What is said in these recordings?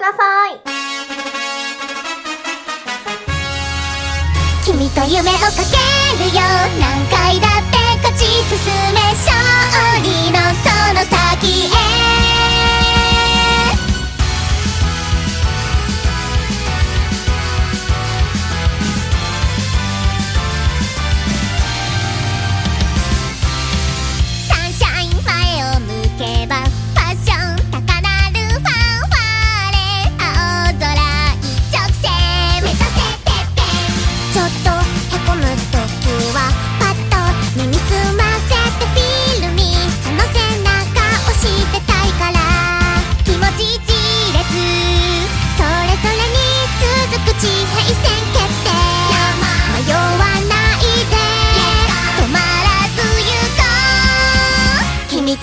ださい。君と夢をかけるよ。何回だって勝ち進め勝利のその先へ。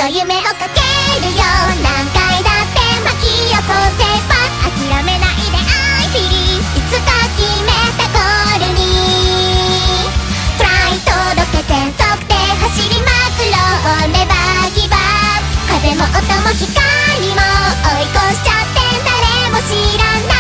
夢をかけるよ何回だって巻き起こせば諦めないで I f e いつか決めたゴールに Try どけて速で走りまくろうネバーギバー風も音も光も追い越しちゃって誰も知らない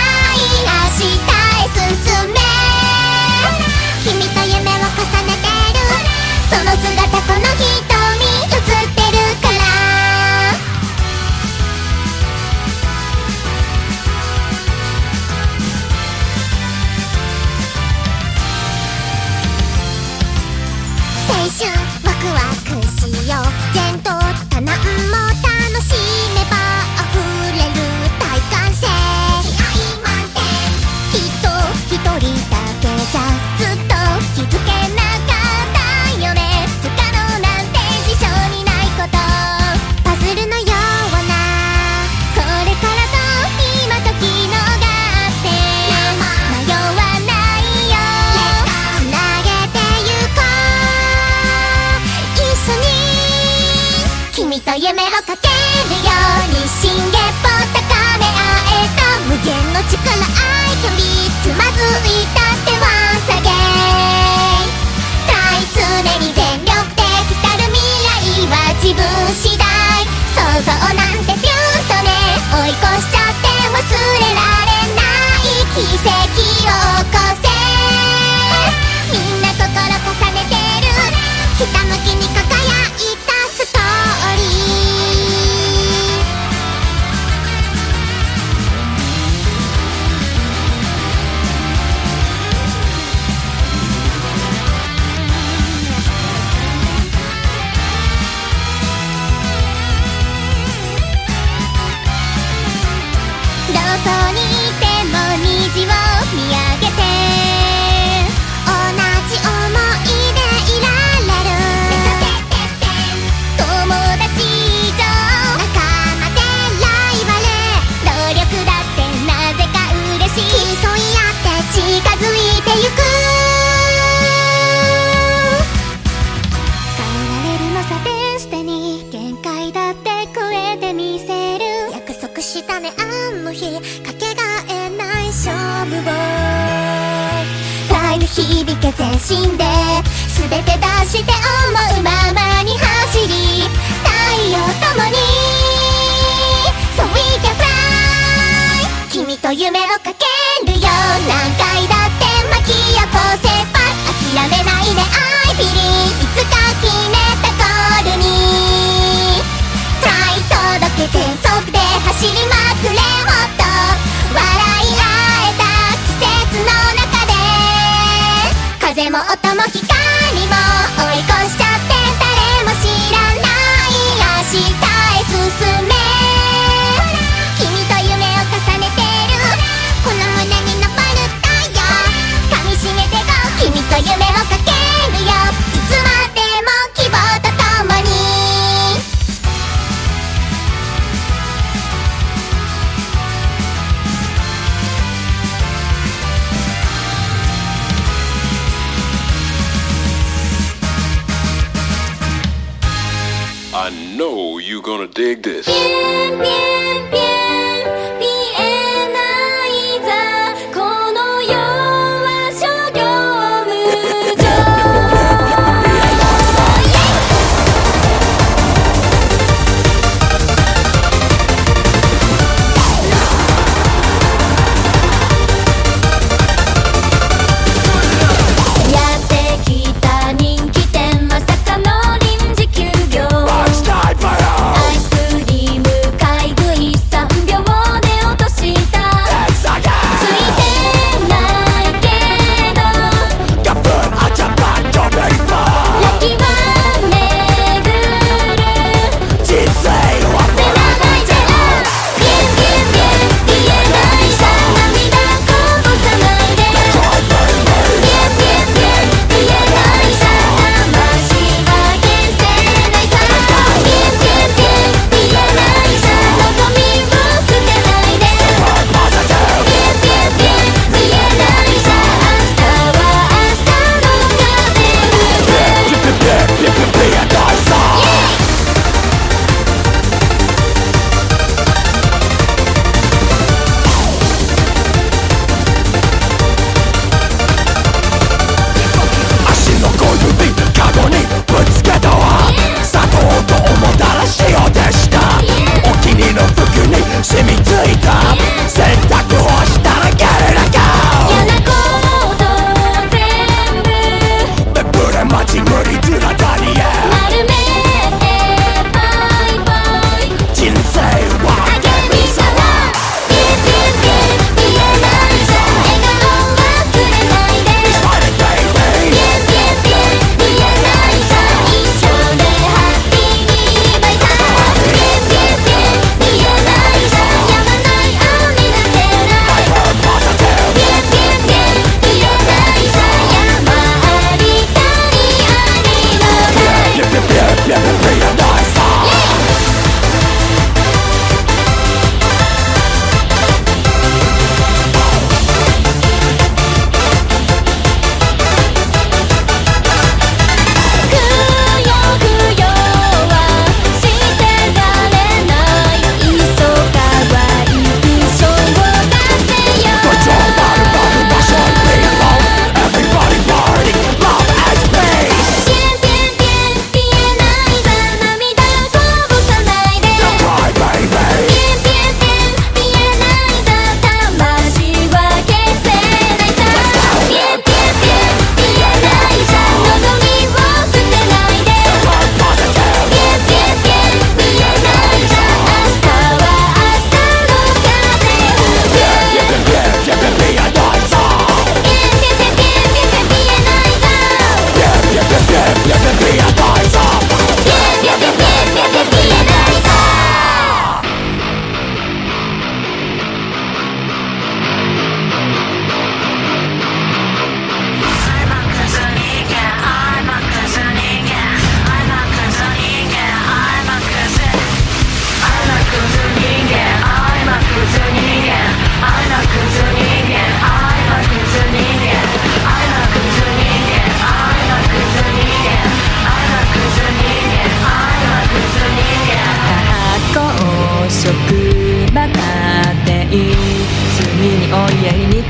遊びつまずいて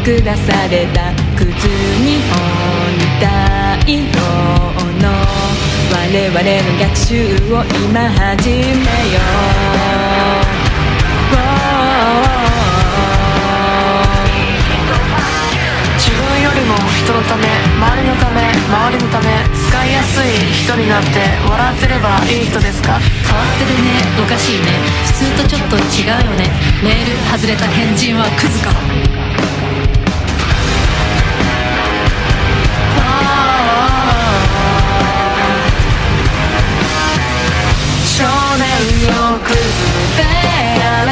下された靴に本体用の。我々の逆襲を今始めよう。自分よりも人のため周りのため周りのため使いやすい人になって笑ってればいい人ですか？変わってるね。おかしいね。普通とちょっと違うよね。レール外れた変人はクズか年よクズであれ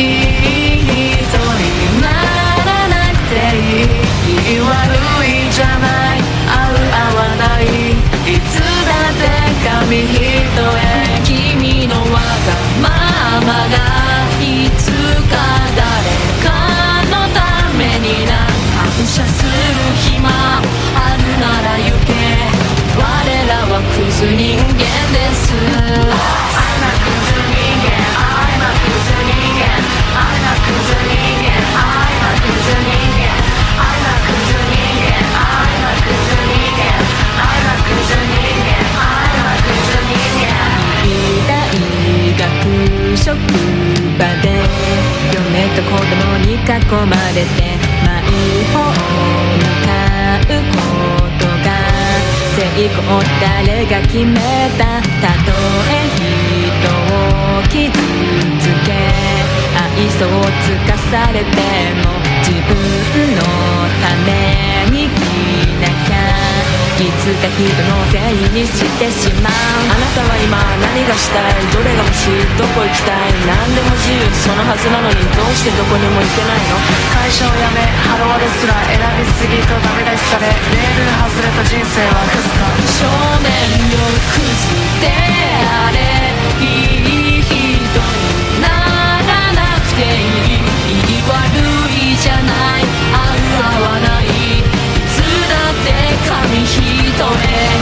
いい人にならなくていいいい悪いじゃない合う合わないいつだって紙一重君のわがままがいつか誰かのためにな感謝する暇あるなら行け我らはクズ人間で職場で嫁と子供に囲まれてマイホーム買うことが成功誰が決めたたとえ人を傷つけ愛想をつかされても自分のためいつか人のせいにしてしまう。あなたは今何がしたいどれが欲しいどこ行きたい何でも自由そのはずなのにどうしてどこにも行けないの？会社を辞めハロワですら選びすぎとダメ出しされレール外れた人生はクズか。少年よクズであれいい人にならなくていい。いい悪いじゃない合う合わない。紙一重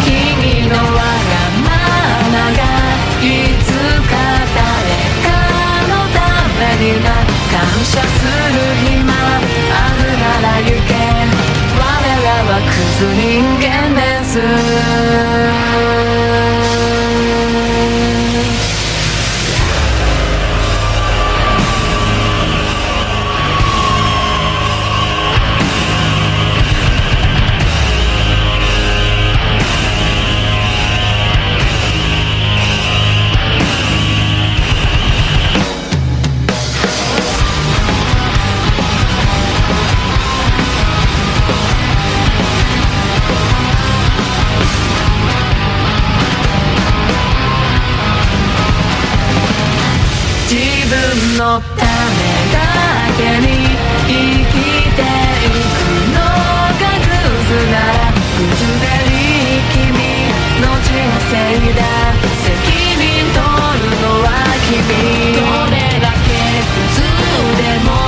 君のわがままがいつか誰かのためにな感謝する暇。あるなら行け。我らはクズ人間です。で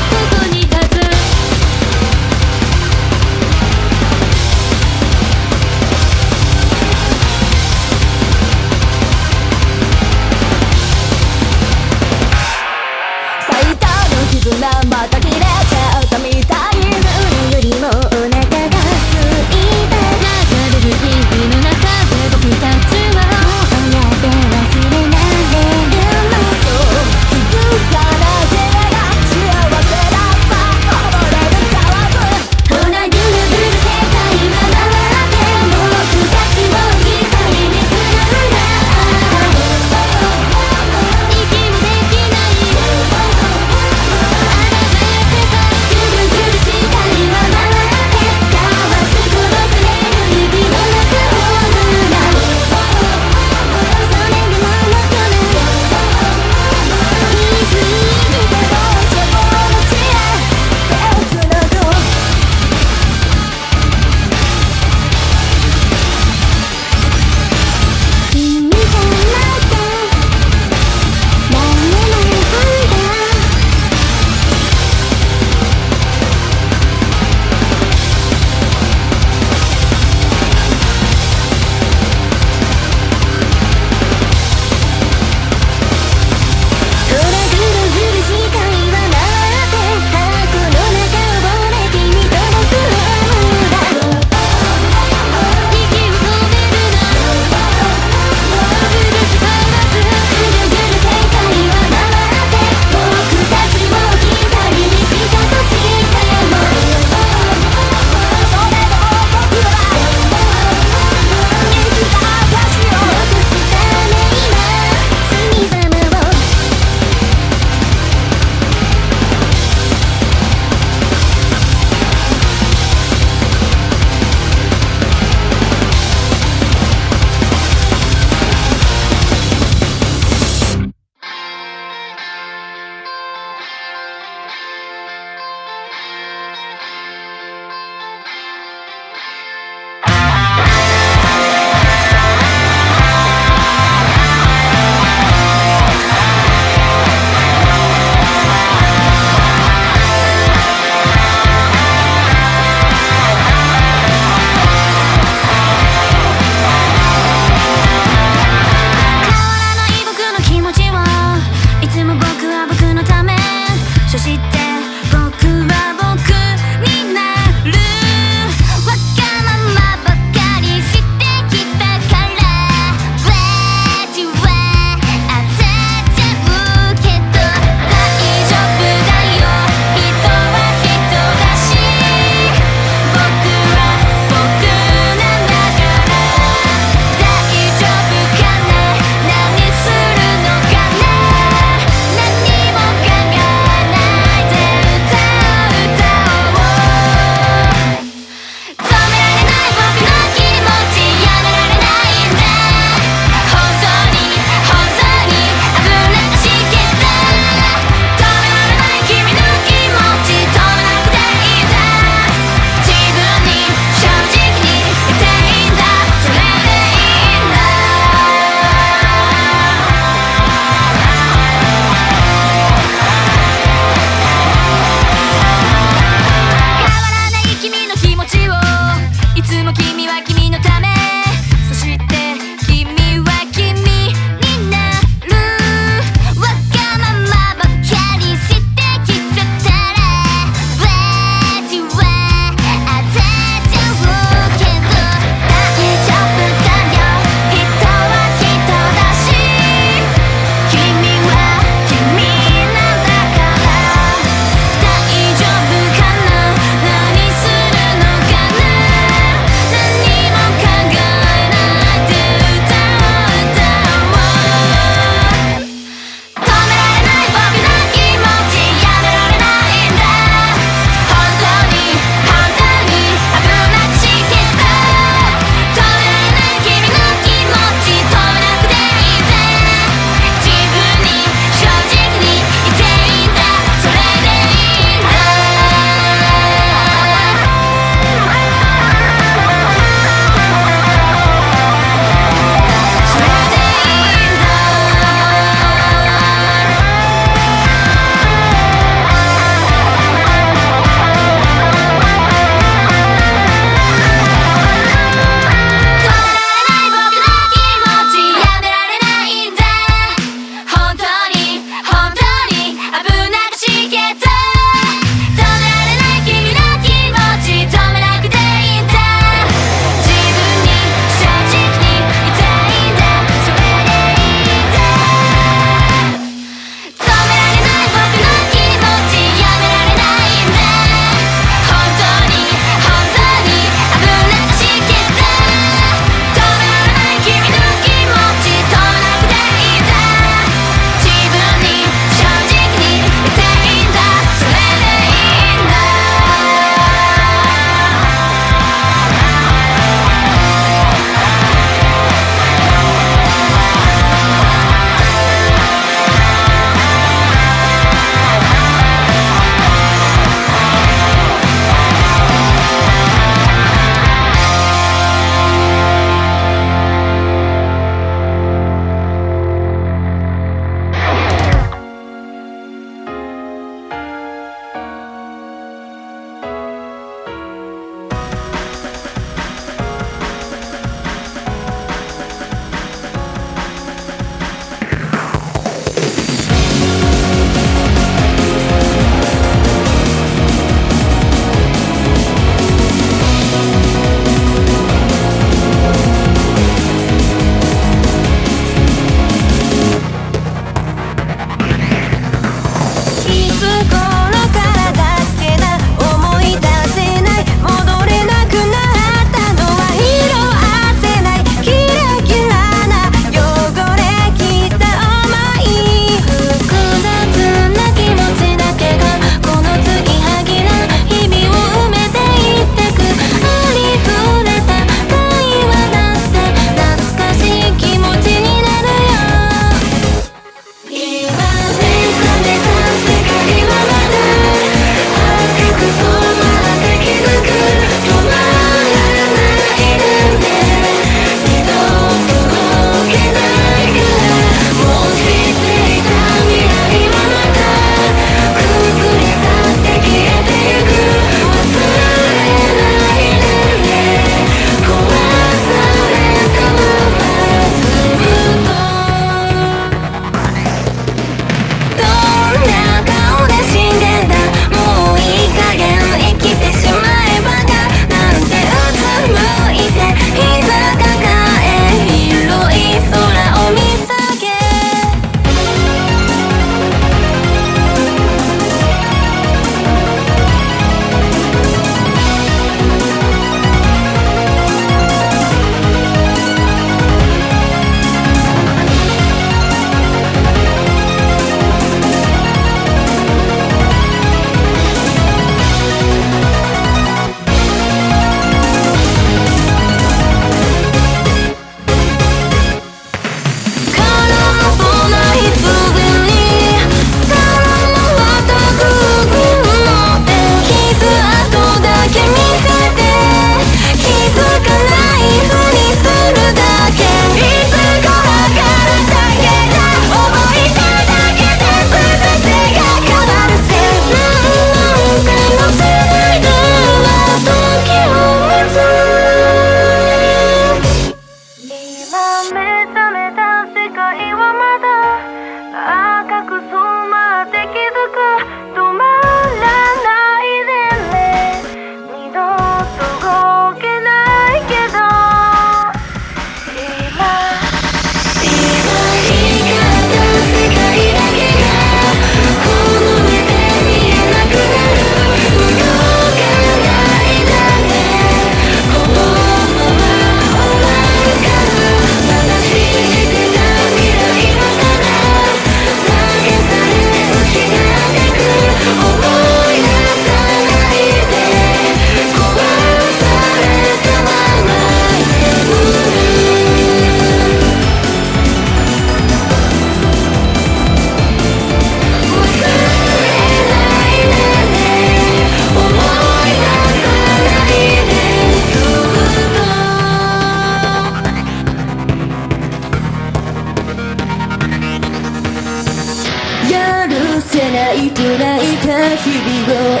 泣いて泣いた日々を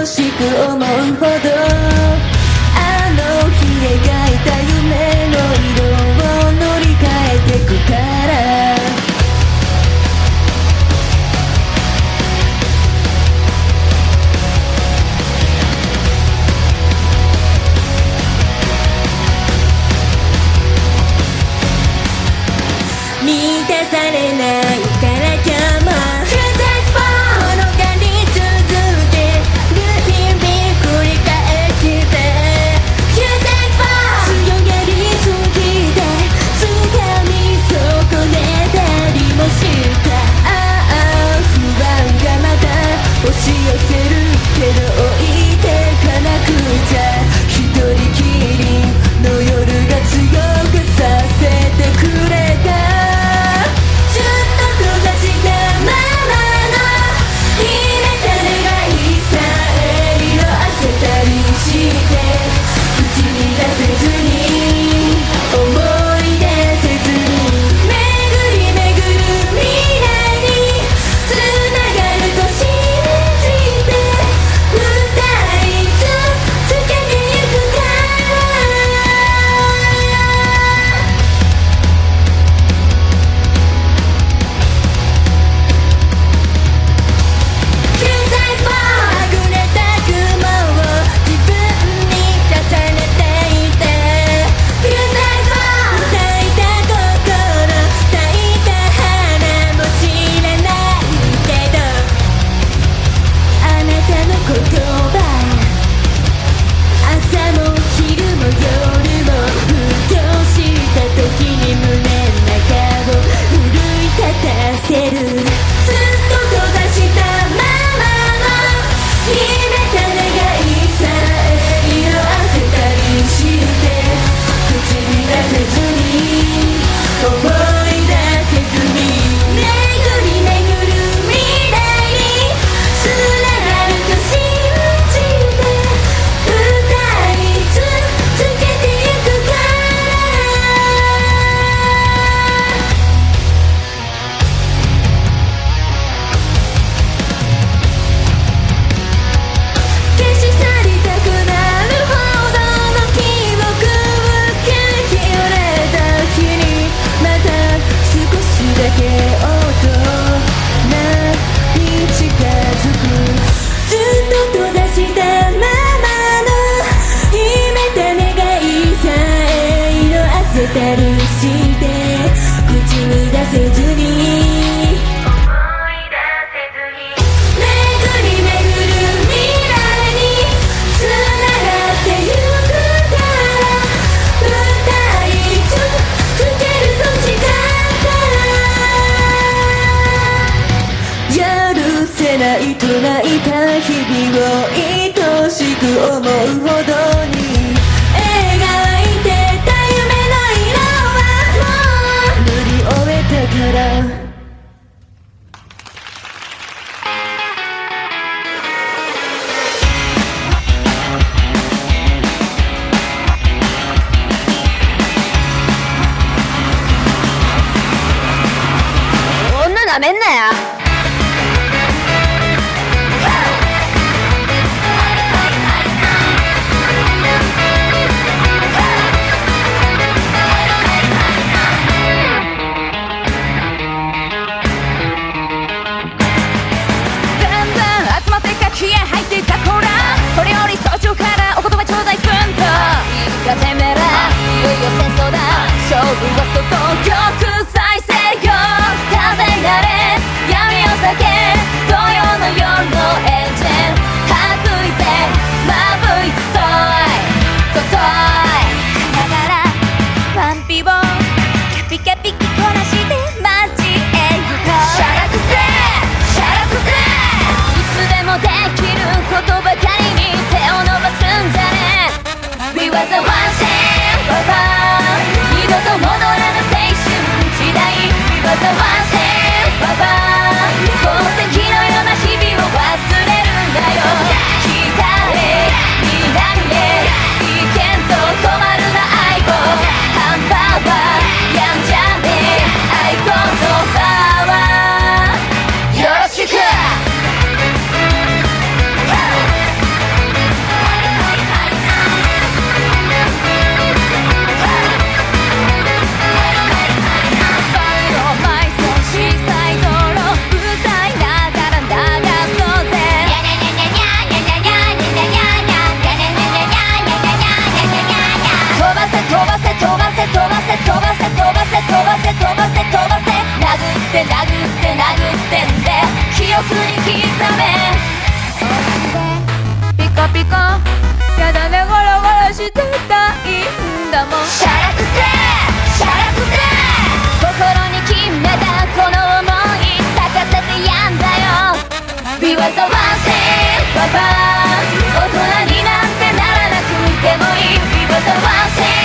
愛しく思うほどすんじゃね We was the one shame 二度と戻らぬ青春時代 We were the one shame 飛ばせ飛ばせ飛ばせ飛ばせ。飛ばせ殴って殴って殴ってんで記憶に刻め。ピカピカやだねゴロゴロしてた。いんだもん。しゃらくせしゃらくせ心に決めたこの想い咲かせてやんだよ。Be was the one thing パパ。大人になんてならなくてもいい。Be was the one thing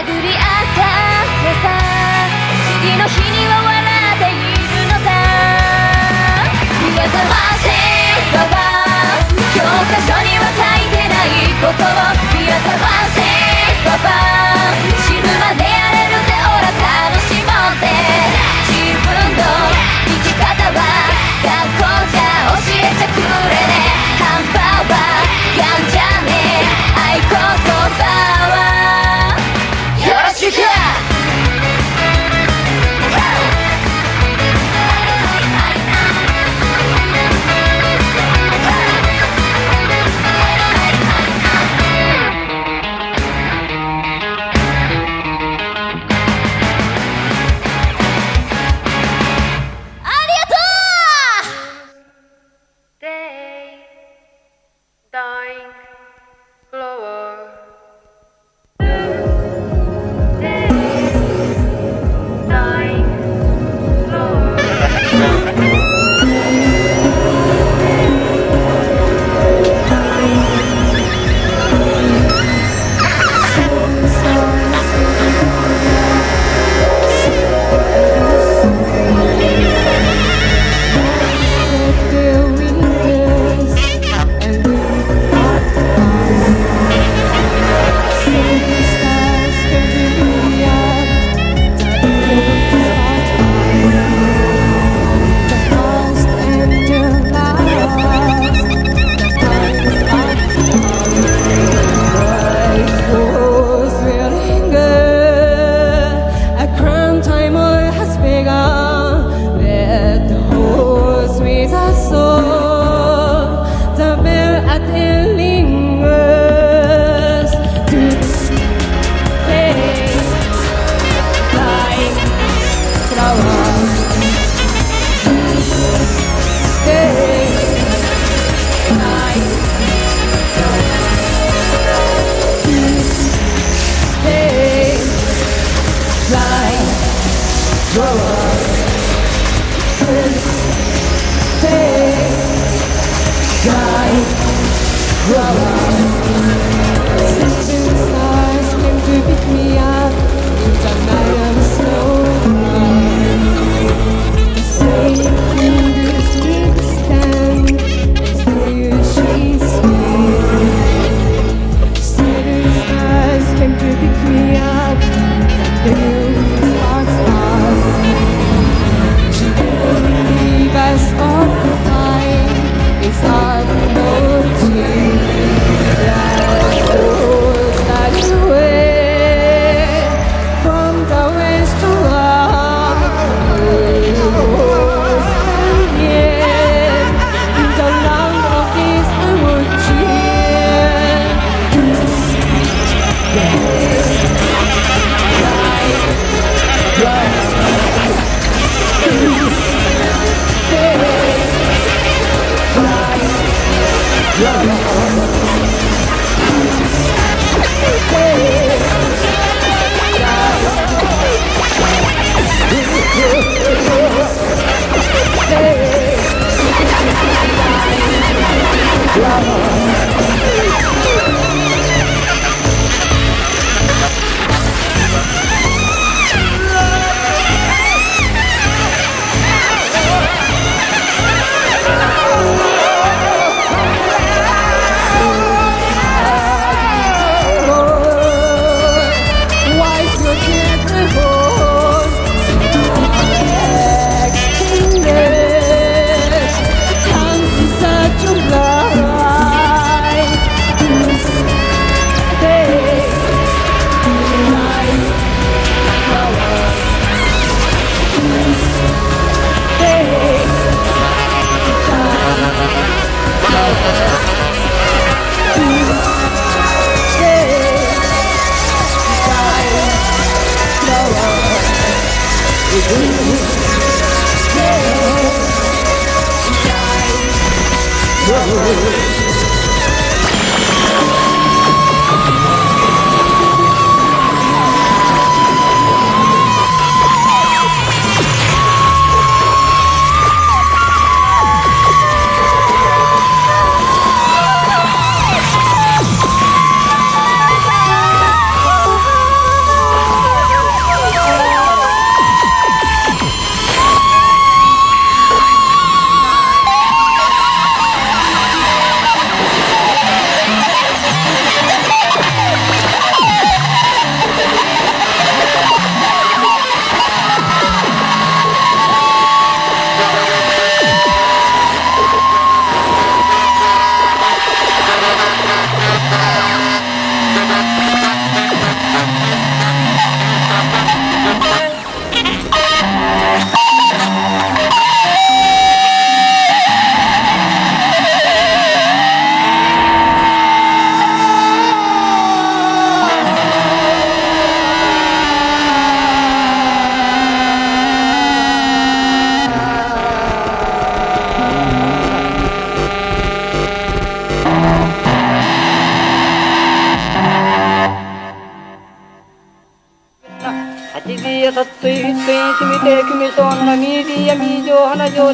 殴り合ったってさ。次の日には笑っているのさ。皆さませばば教科書には書いてないことを。皆さませばば死ぬまでやれるぜオラ楽しもうぜ。自分の生き方は学校じゃ教えてくれね。半端はや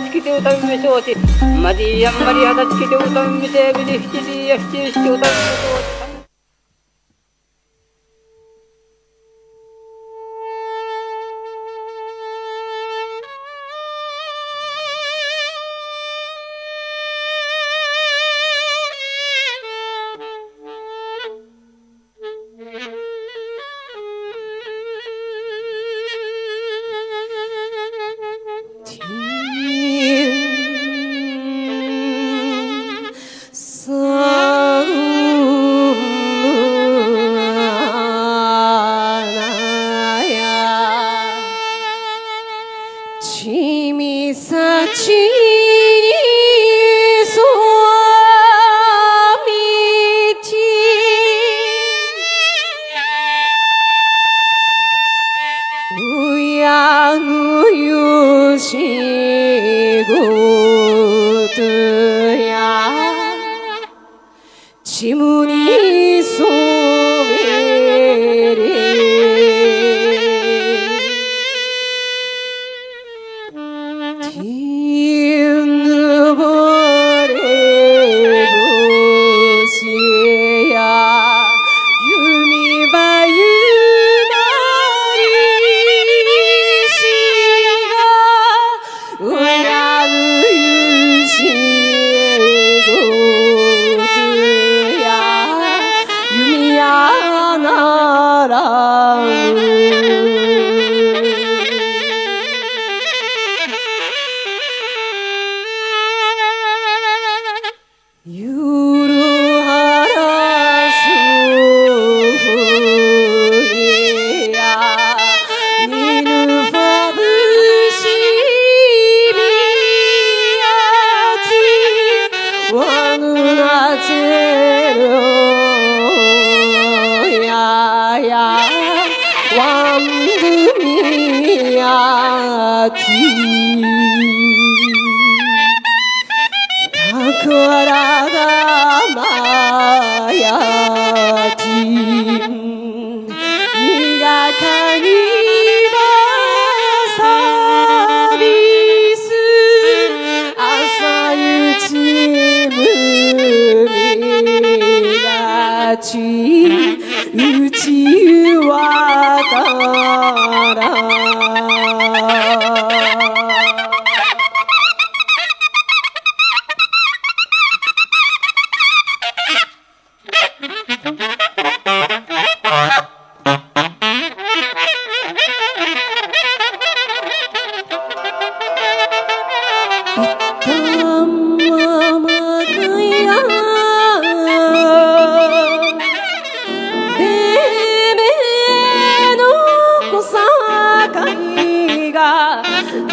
つけて歌うめしょうし、まじやんまりあだつけて歌うめせぐじひちりやひちりして歌うめしょうし。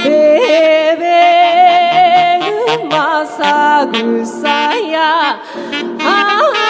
Bebeğim masa gusaya Ah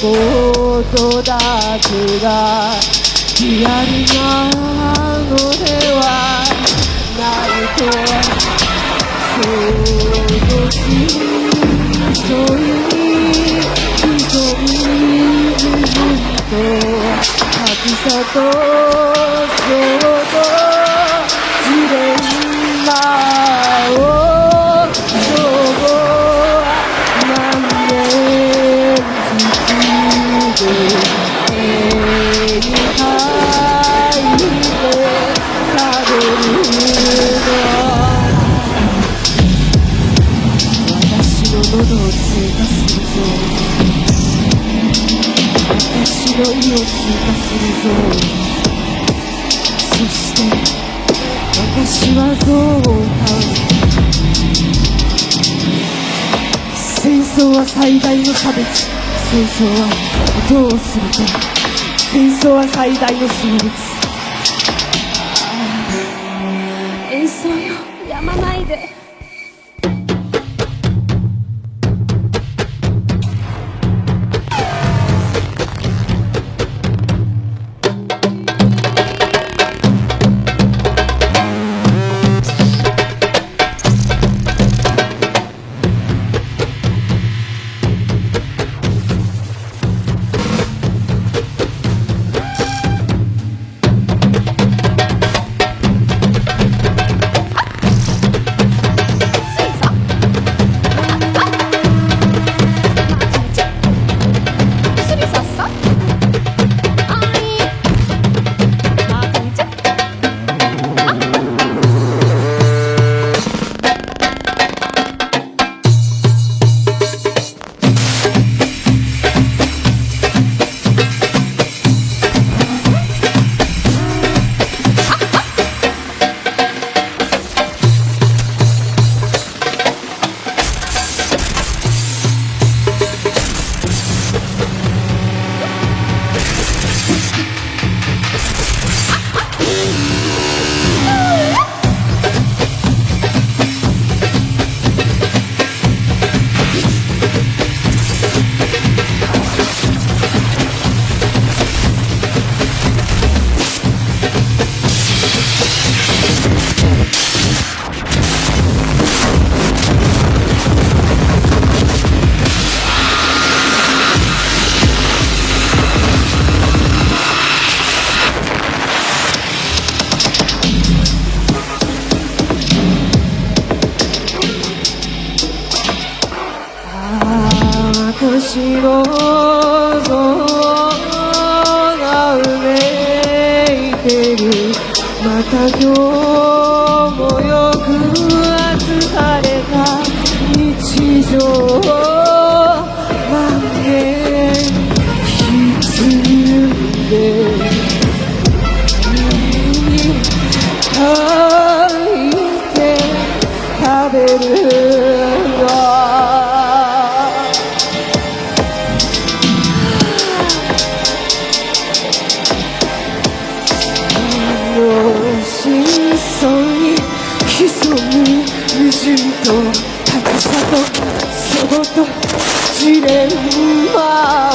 子たちがリアルなのではないとそうしそういう瞳自分と格とそして私は象を飼う戦争は最大の差別。戦争はどうするか戦争は最大の真実。食べるの真相に潜む矛盾と高さとそごとジレンマ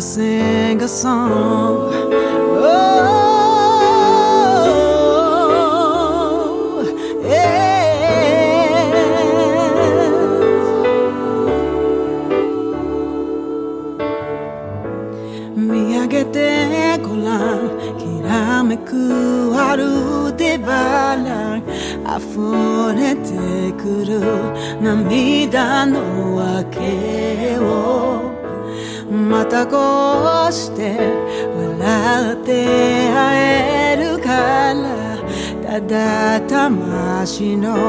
sing a song. she knows.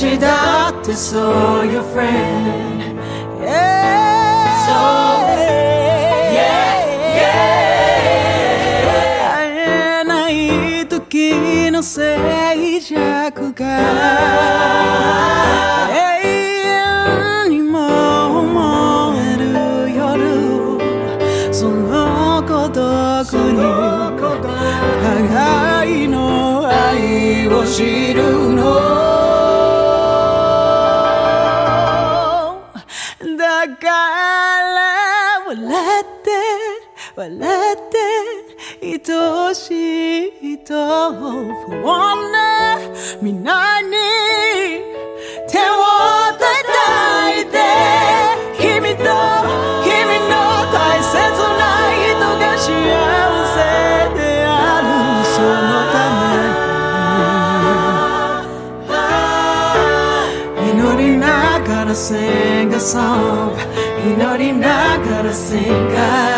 私だってそう your friend. ない時の静寂が永遠にも思える夜その孤独に。互いの愛を知る。sing a song. You know, they not gonna sing.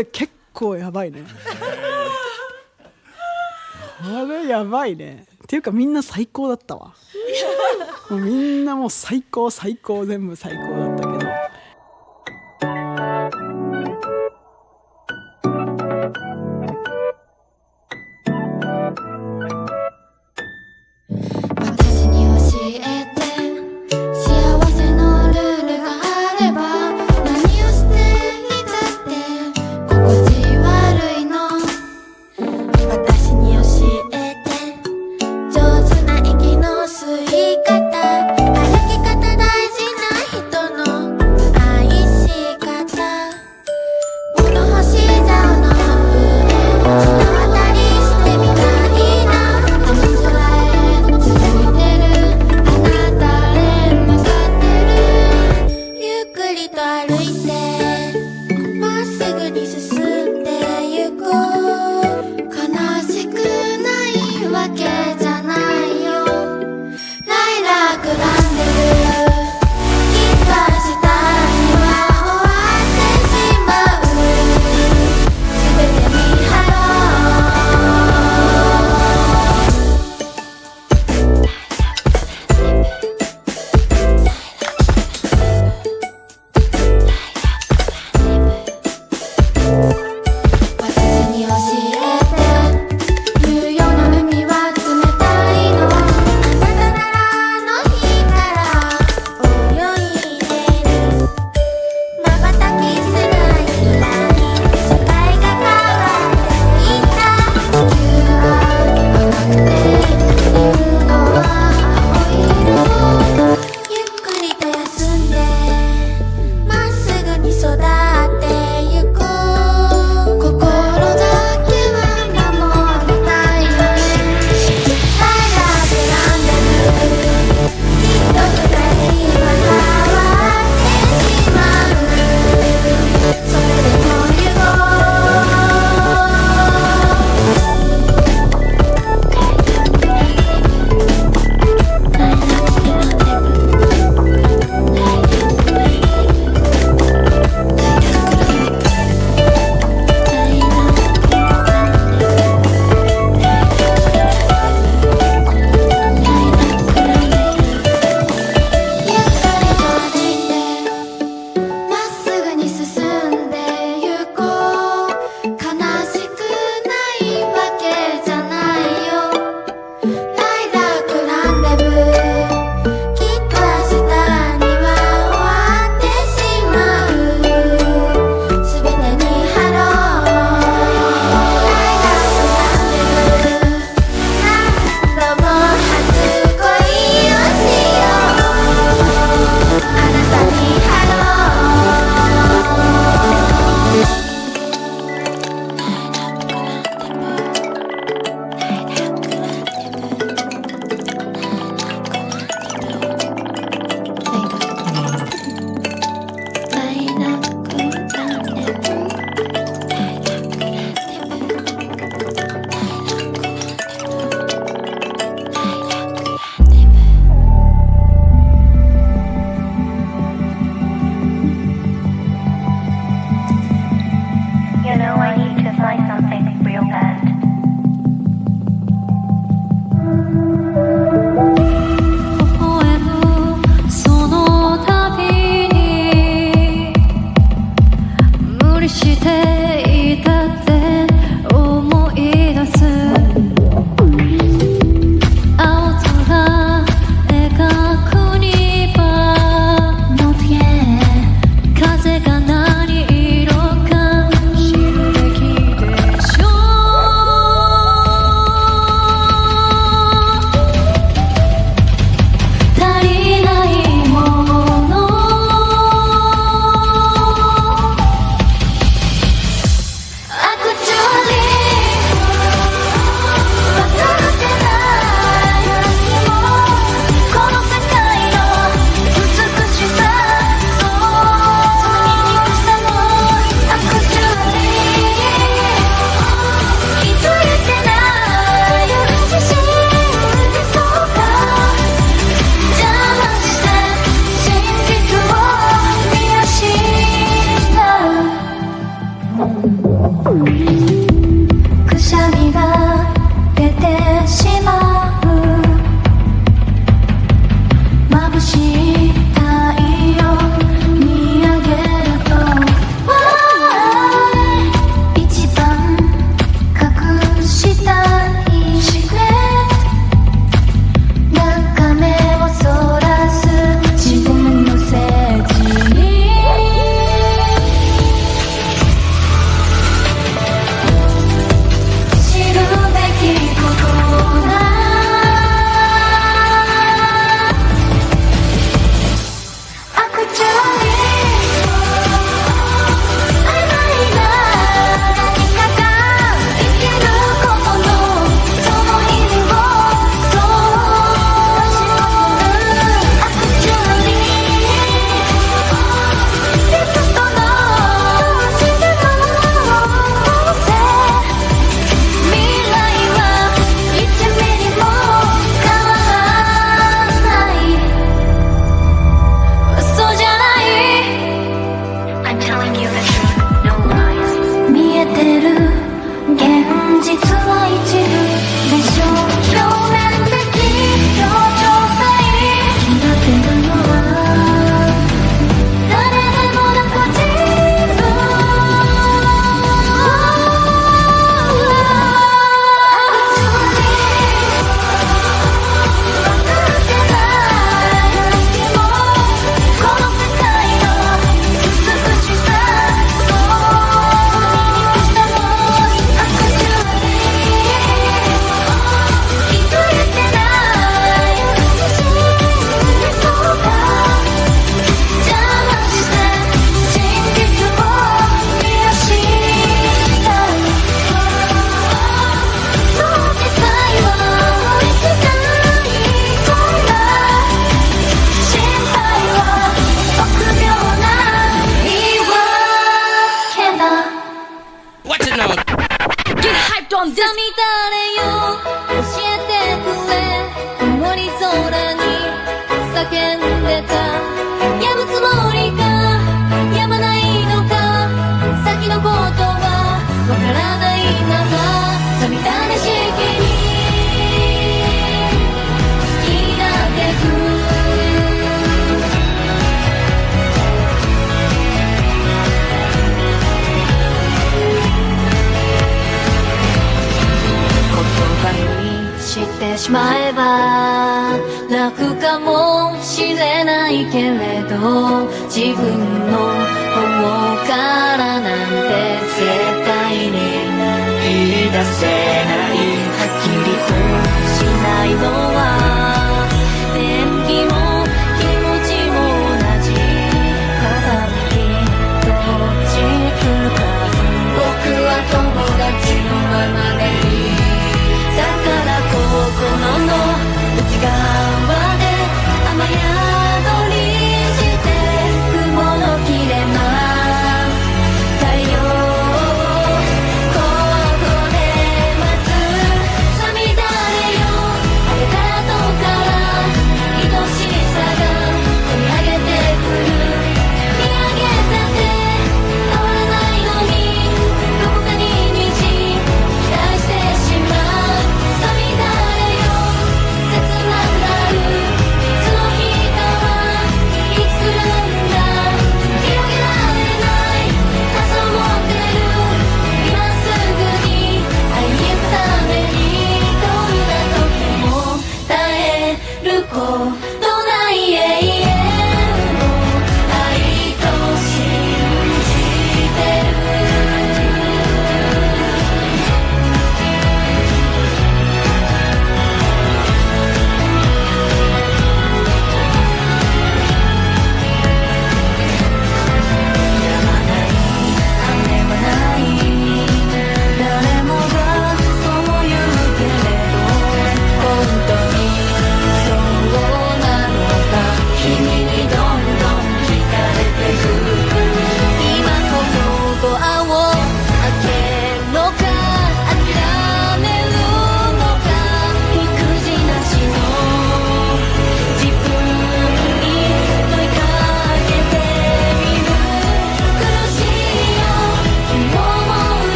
れ結構やばいね。これやばいね。っていうかみんな最高だったわ。もうみんなもう最高最高全部最高だったけど。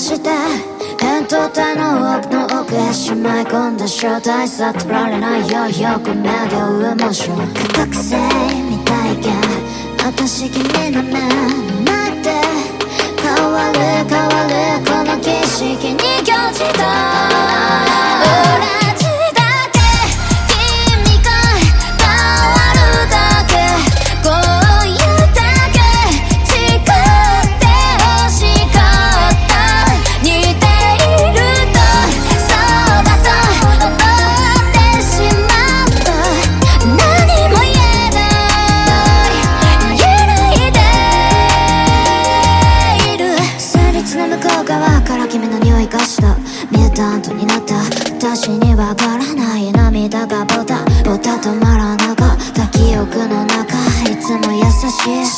した煙突体の奥の奥へしまい込んだ正体さ取られないよ。よく目で上もしょ覚醒みたいが私君の目なって。変わる変わるこの景色に興じた。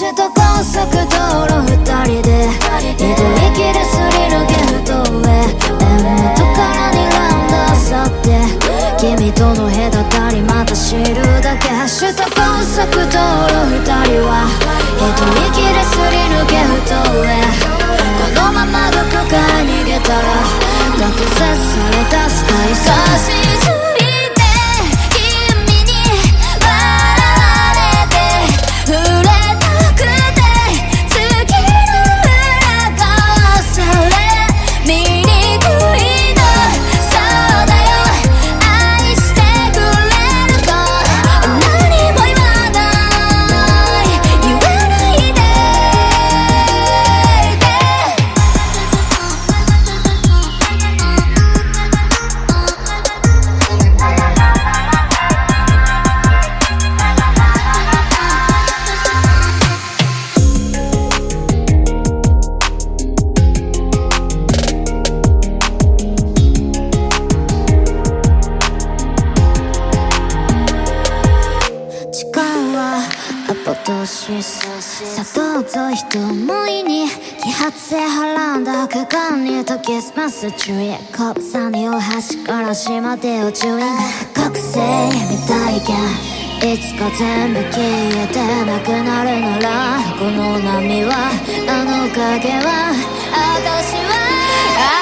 首都高速道路二人で一動生きるスリルゲームと上縁とから睨んださって君との隔たりまた知るだけ。首都高速道路二人は人生きるスリルゲームと上このままどこかへ逃げたら落雪されたスカイ差全部消えてなくなるならこの波はあの影は私は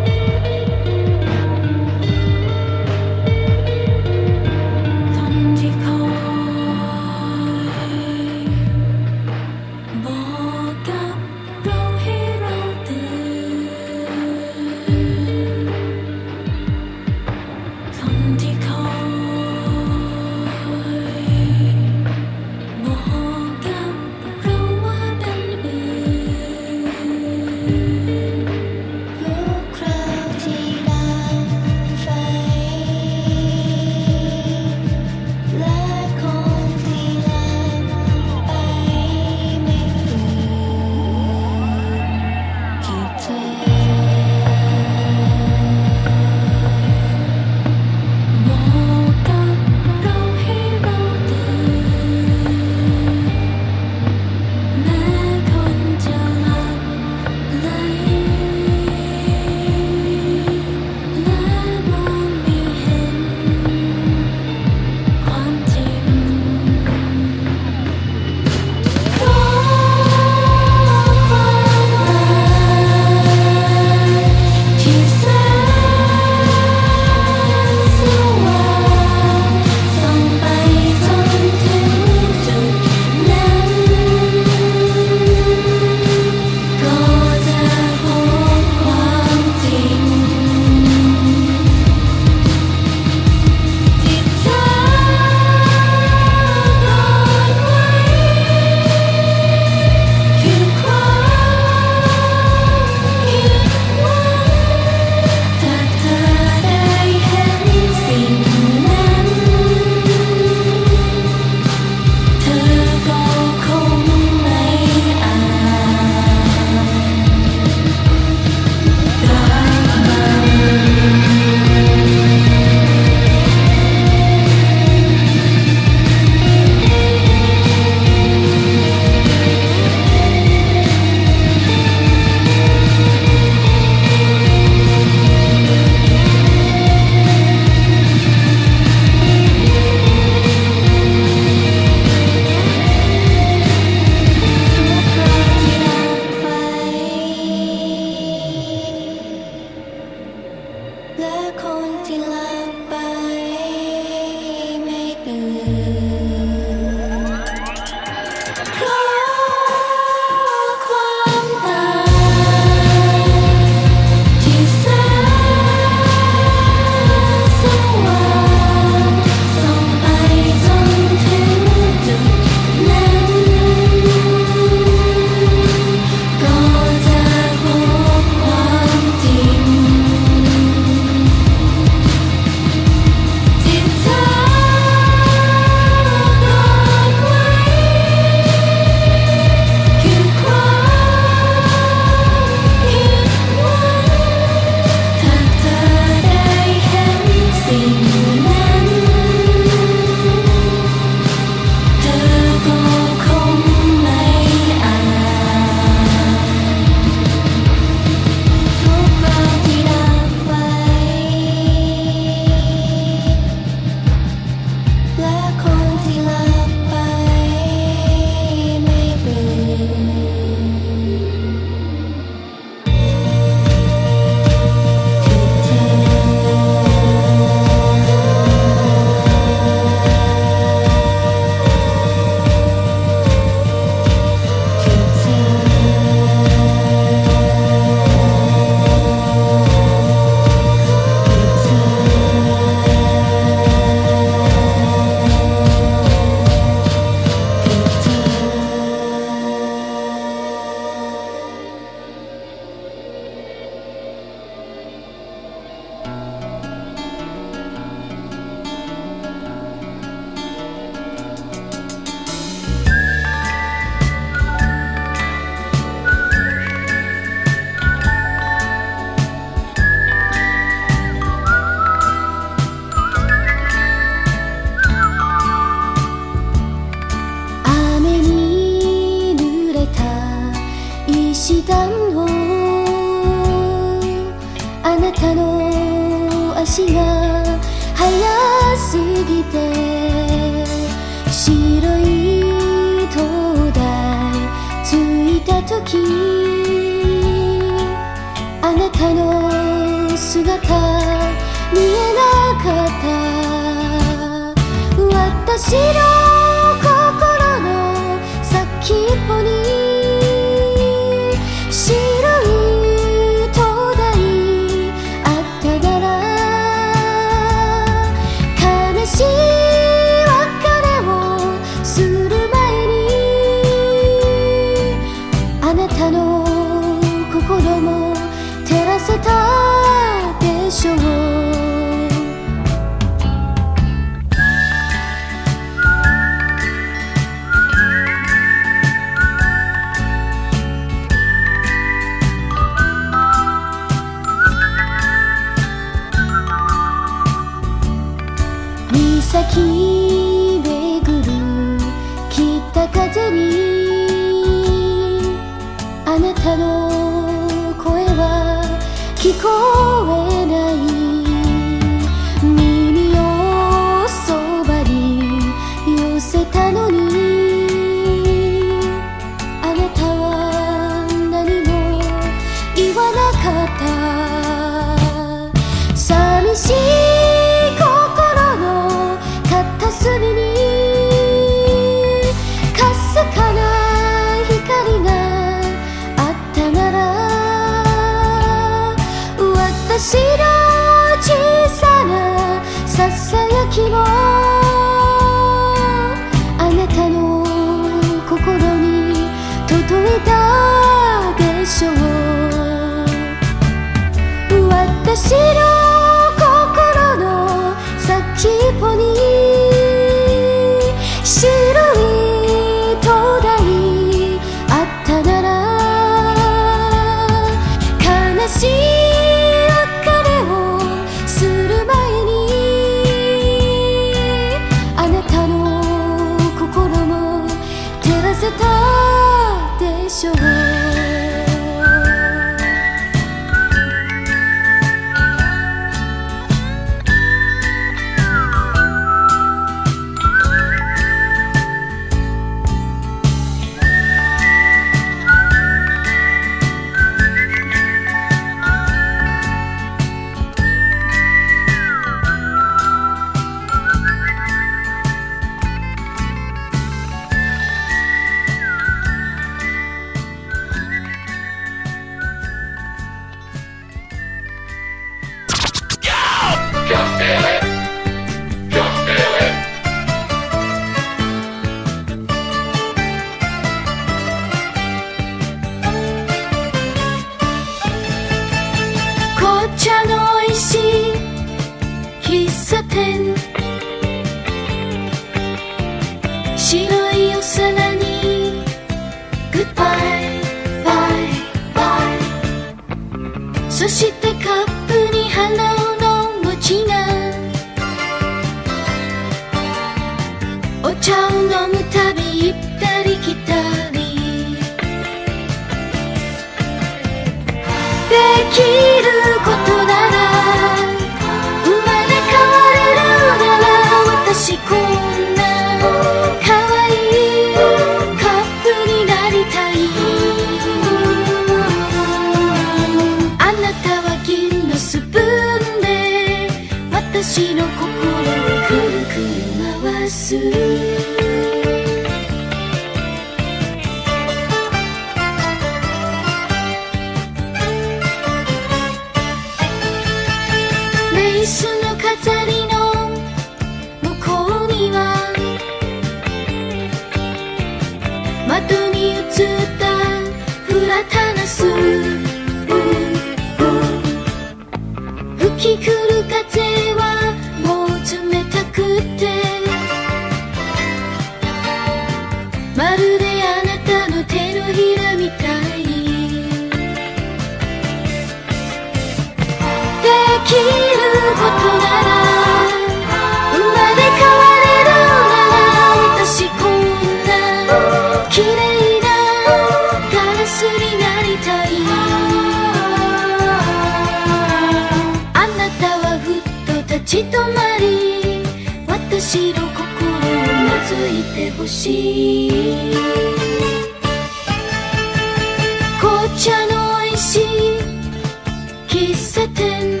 喫茶店。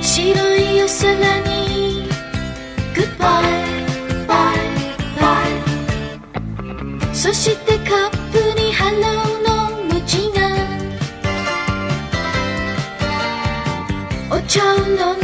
白いお皿に。グッバイバイバイそしてカップにハローの無地が。お茶を飲む。